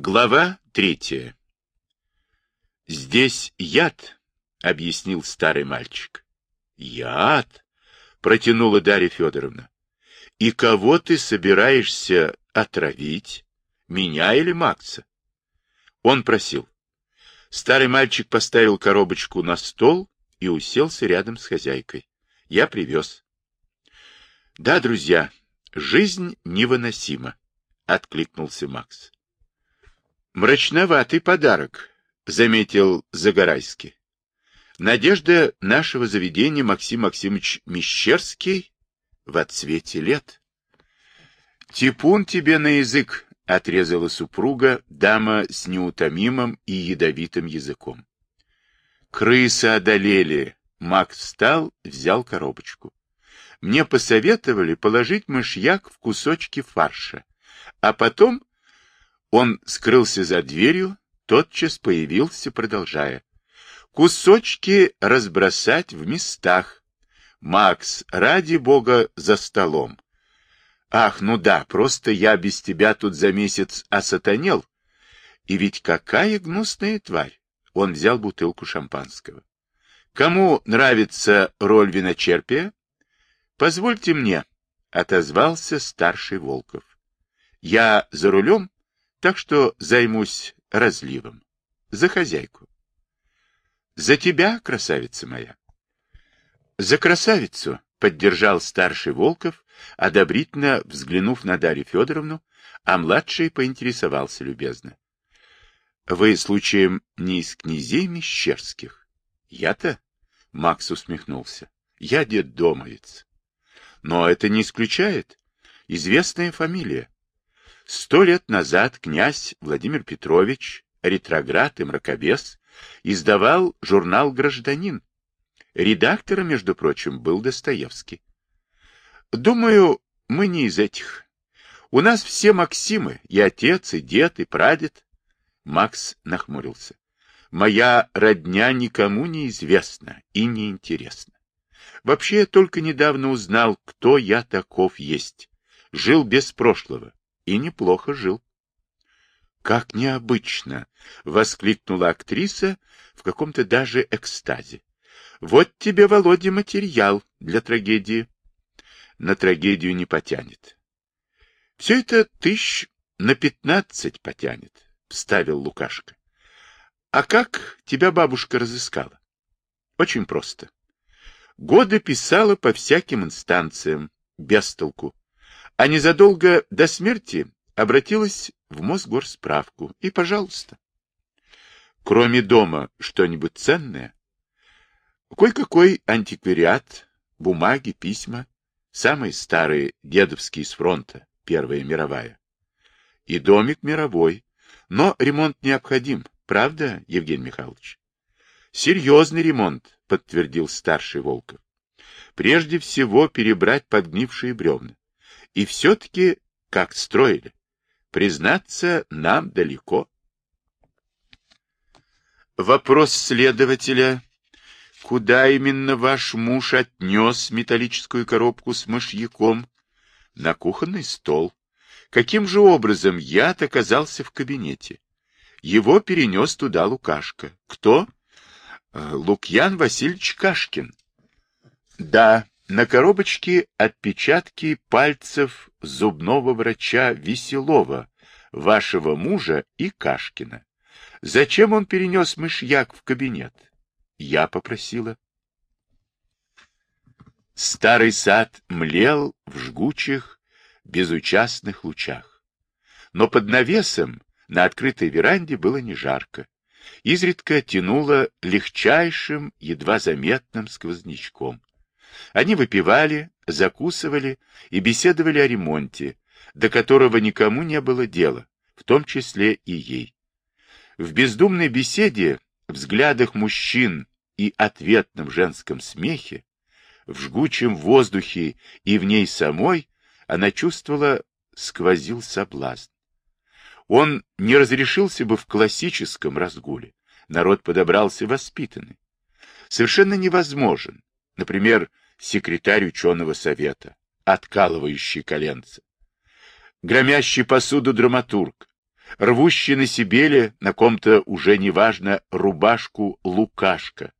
Глава третья. «Здесь яд», — объяснил старый мальчик. «Яд?» — протянула Дарья Федоровна. «И кого ты собираешься отравить? Меня или Макса?» Он просил. Старый мальчик поставил коробочку на стол и уселся рядом с хозяйкой. Я привез. «Да, друзья, жизнь невыносима», — откликнулся Макс. Мрачноватый подарок, заметил Загорайский. Надежда нашего заведения Максим Максимович Мещерский в отцвете лет. Типун тебе на язык, отрезала супруга, дама с неутомимым и ядовитым языком. Крысы одолели. Макс встал, взял коробочку. Мне посоветовали положить мышьяк в кусочки фарша, а потом он скрылся за дверью, тотчас появился, продолжая. Кусочки разбросать в местах. Макс, ради бога, за столом. Ах, ну да, просто я без тебя тут за месяц осатанел. И ведь какая гнусная тварь. Он взял бутылку шампанского. Кому нравится роль виночерпия? Позвольте мне, отозвался старший Волков. Я за рулем так что займусь разливом. За хозяйку. За тебя, красавица моя. За красавицу, поддержал старший Волков, одобрительно взглянув на Дарью Федоровну, а младший поинтересовался любезно. Вы, случаем, не из князей Мещерских? Я-то? Макс усмехнулся. Я дед домовец. Но это не исключает. Известная фамилия. Сто лет назад князь Владимир Петрович, ретроград и мракобес, издавал журнал «Гражданин». Редактором, между прочим, был Достоевский. Думаю, мы не из этих. У нас все Максимы, и отец, и дед, и прадед. Макс нахмурился. Моя родня никому не известна и не интересна. Вообще, я только недавно узнал, кто я таков есть. Жил без прошлого и неплохо жил. «Как необычно!» — воскликнула актриса в каком-то даже экстазе. «Вот тебе, Володя, материал для трагедии». На трагедию не потянет. «Все это тысяч на пятнадцать потянет», — вставил Лукашка. «А как тебя бабушка разыскала?» «Очень просто. Годы писала по всяким инстанциям, без толку а незадолго до смерти обратилась в Мосгорсправку. И, пожалуйста. Кроме дома что-нибудь ценное? Кой-какой антиквариат, бумаги, письма, самые старые дедовские с фронта, Первая мировая. И домик мировой, но ремонт необходим, правда, Евгений Михайлович? Серьезный ремонт, подтвердил старший Волков. Прежде всего перебрать подгнившие бревна. И все-таки как строили? Признаться, нам далеко. Вопрос следователя. Куда именно ваш муж отнес металлическую коробку с мышьяком? На кухонный стол. Каким же образом яд оказался в кабинете? Его перенес туда Лукашка. Кто? Э, Лукьян Васильевич Кашкин. Да, на коробочке отпечатки пальцев зубного врача Веселова, вашего мужа и Кашкина. Зачем он перенес мышьяк в кабинет? Я попросила. Старый сад млел в жгучих, безучастных лучах. Но под навесом на открытой веранде было не жарко. Изредка тянуло легчайшим, едва заметным сквознячком. Они выпивали, закусывали и беседовали о ремонте, до которого никому не было дела, в том числе и ей. В бездумной беседе, взглядах мужчин и ответном женском смехе, в жгучем воздухе и в ней самой она чувствовала сквозил соблазн. Он не разрешился бы в классическом разгуле. Народ подобрался воспитанный. Совершенно невозможен, например, секретарь ученого совета, откалывающий коленца, громящий посуду драматург, рвущий на себе на ком-то уже неважно рубашку Лукашка,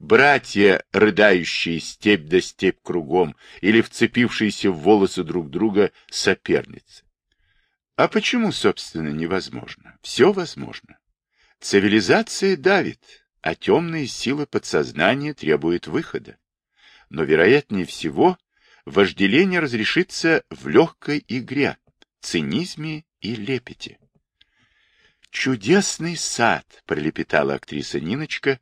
братья, рыдающие степь да степь кругом, или вцепившиеся в волосы друг друга соперницы. А почему, собственно, невозможно? Все возможно. Цивилизация давит, а темные силы подсознания требуют выхода. Но, вероятнее всего, вожделение разрешится в легкой игре, цинизме и лепете. «Чудесный сад!» — пролепетала актриса Ниночка.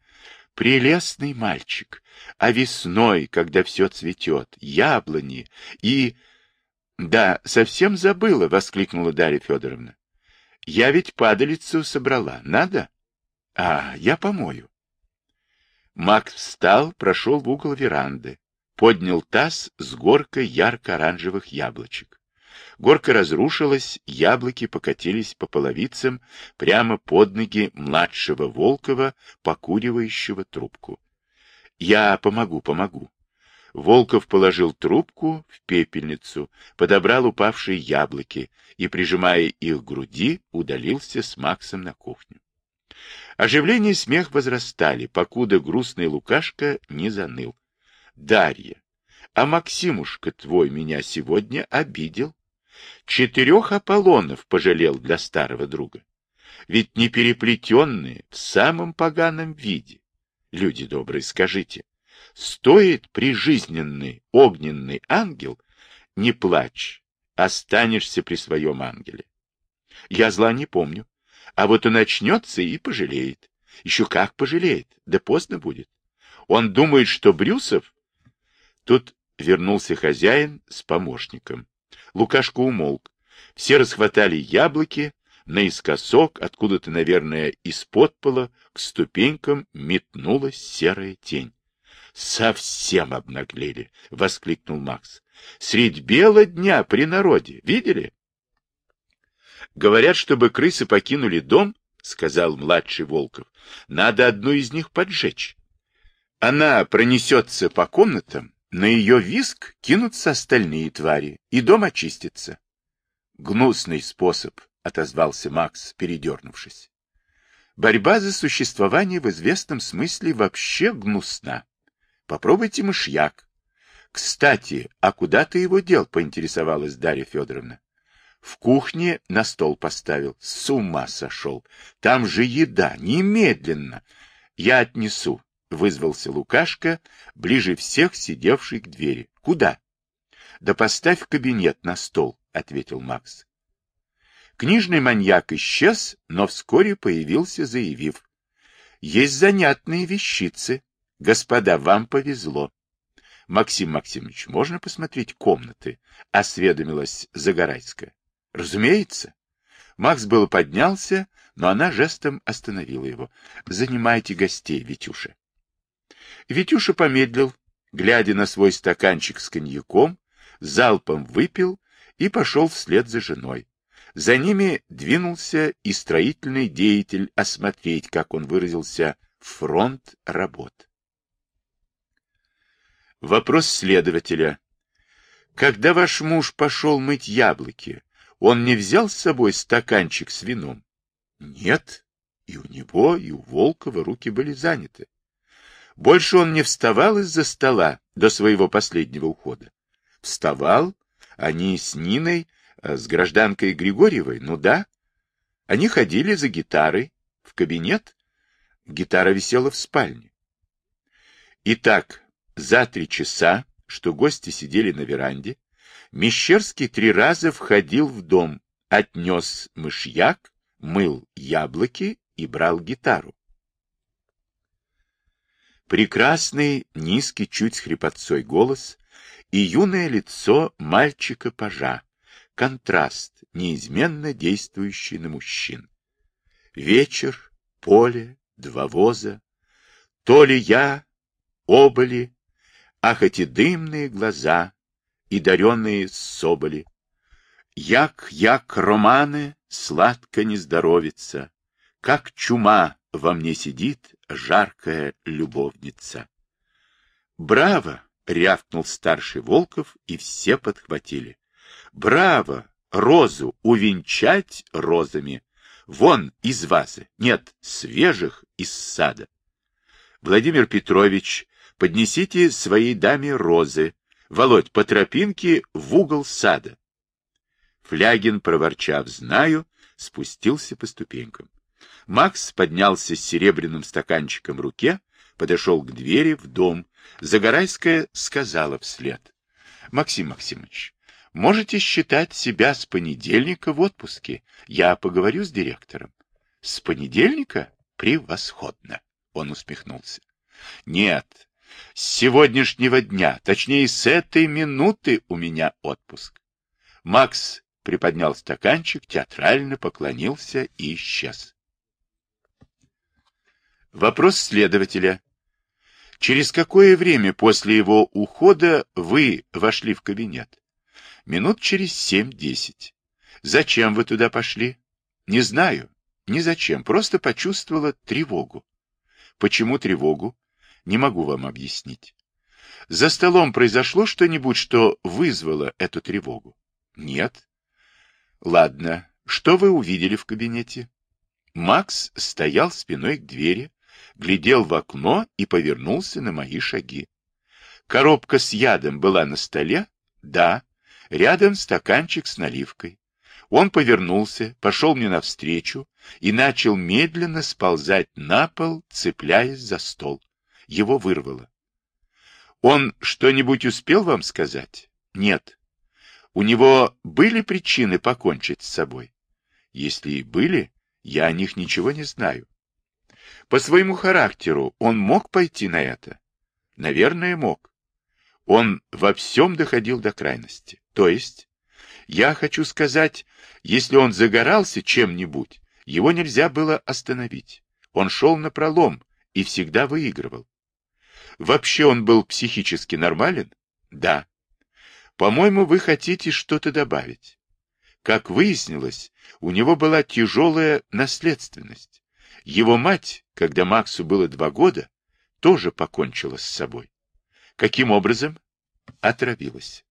«Прелестный мальчик! А весной, когда все цветет, яблони и...» «Да, совсем забыла!» — воскликнула Дарья Федоровна. «Я ведь падалицу собрала. Надо?» «А, я помою». Макс встал, прошел в угол веранды, поднял таз с горкой ярко-оранжевых яблочек. Горка разрушилась, яблоки покатились по половицам прямо под ноги младшего Волкова, покуривающего трубку. «Я помогу, помогу». Волков положил трубку в пепельницу, подобрал упавшие яблоки и, прижимая их к груди, удалился с Максом на кухню. Оживление и смех возрастали, покуда грустный Лукашка не заныл. Дарья, а Максимушка твой меня сегодня обидел. Четырех Аполлонов пожалел для старого друга. Ведь не переплетенные в самом поганом виде. Люди добрые, скажите, стоит прижизненный огненный ангел, не плачь, останешься при своем ангеле. Я зла не помню, а вот он очнется и пожалеет. Еще как пожалеет, да поздно будет. Он думает, что Брюсов Тут вернулся хозяин с помощником. Лукашка умолк. Все расхватали яблоки, наискосок, откуда-то, наверное, из-под пола, к ступенькам метнулась серая тень. «Совсем обнаглели!» — воскликнул Макс. «Средь бела дня при народе. Видели?» «Говорят, чтобы крысы покинули дом, — сказал младший Волков, — надо одну из них поджечь. Она пронесется по комнатам, на ее виск кинутся остальные твари, и дом очистится. Гнусный способ, — отозвался Макс, передернувшись. Борьба за существование в известном смысле вообще гнусна. Попробуйте мышьяк. Кстати, а куда ты его дел, — поинтересовалась Дарья Федоровна. В кухне на стол поставил. С ума сошел. Там же еда. Немедленно. Я отнесу. — вызвался Лукашка, ближе всех сидевший к двери. — Куда? — Да поставь в кабинет на стол, — ответил Макс. Книжный маньяк исчез, но вскоре появился, заявив. — Есть занятные вещицы. Господа, вам повезло. — Максим Максимович, можно посмотреть комнаты? — осведомилась Загорайская. — Разумеется. Макс было поднялся, но она жестом остановила его. — Занимайте гостей, Витюша. Витюша помедлил, глядя на свой стаканчик с коньяком, залпом выпил и пошел вслед за женой. За ними двинулся и строительный деятель осмотреть, как он выразился, фронт работ. Вопрос следователя. Когда ваш муж пошел мыть яблоки, он не взял с собой стаканчик с вином? Нет, и у него, и у Волкова руки были заняты. Больше он не вставал из-за стола до своего последнего ухода. Вставал, они с Ниной, э, с гражданкой Григорьевой, ну да. Они ходили за гитарой в кабинет. Гитара висела в спальне. Итак, за три часа, что гости сидели на веранде, Мещерский три раза входил в дом, отнес мышьяк, мыл яблоки и брал гитару. Прекрасный, низкий, чуть с хрипотцой голос и юное лицо мальчика-пажа. Контраст, неизменно действующий на мужчин. Вечер, поле, два воза. То ли я, оба ли, ах, эти дымные глаза и даренные соболи. Як, як романы, сладко не здоровится, как чума во мне сидит жаркая любовница. «Браво!» — рявкнул старший Волков, и все подхватили. «Браво! Розу увенчать розами! Вон из вазы. Нет, свежих из сада. Владимир Петрович, поднесите своей даме розы. Володь, по тропинке в угол сада. Флягин, проворчав «знаю», спустился по ступенькам. Макс поднялся с серебряным стаканчиком в руке, подошел к двери в дом. Загорайская сказала вслед. — Максим Максимович, можете считать себя с понедельника в отпуске. Я поговорю с директором. — С понедельника? Превосходно! Он усмехнулся. — Нет, с сегодняшнего дня, точнее, с этой минуты у меня отпуск. Макс приподнял стаканчик, театрально поклонился и исчез. Вопрос следователя. Через какое время после его ухода вы вошли в кабинет? Минут через семь-десять. Зачем вы туда пошли? Не знаю. Ни зачем. Просто почувствовала тревогу. Почему тревогу? Не могу вам объяснить. За столом произошло что-нибудь, что вызвало эту тревогу? Нет. Ладно. Что вы увидели в кабинете? Макс стоял спиной к двери, глядел в окно и повернулся на мои шаги. Коробка с ядом была на столе? Да. Рядом стаканчик с наливкой. Он повернулся, пошел мне навстречу и начал медленно сползать на пол, цепляясь за стол. Его вырвало. Он что-нибудь успел вам сказать? Нет. У него были причины покончить с собой? Если и были, я о них ничего не знаю. По своему характеру он мог пойти на это? Наверное, мог. Он во всем доходил до крайности. То есть, я хочу сказать, если он загорался чем-нибудь, его нельзя было остановить. Он шел на пролом и всегда выигрывал. Вообще он был психически нормален? Да. По-моему, вы хотите что-то добавить. Как выяснилось, у него была тяжелая наследственность. Его мать, когда Максу было два года, тоже покончила с собой. Каким образом? Отравилась.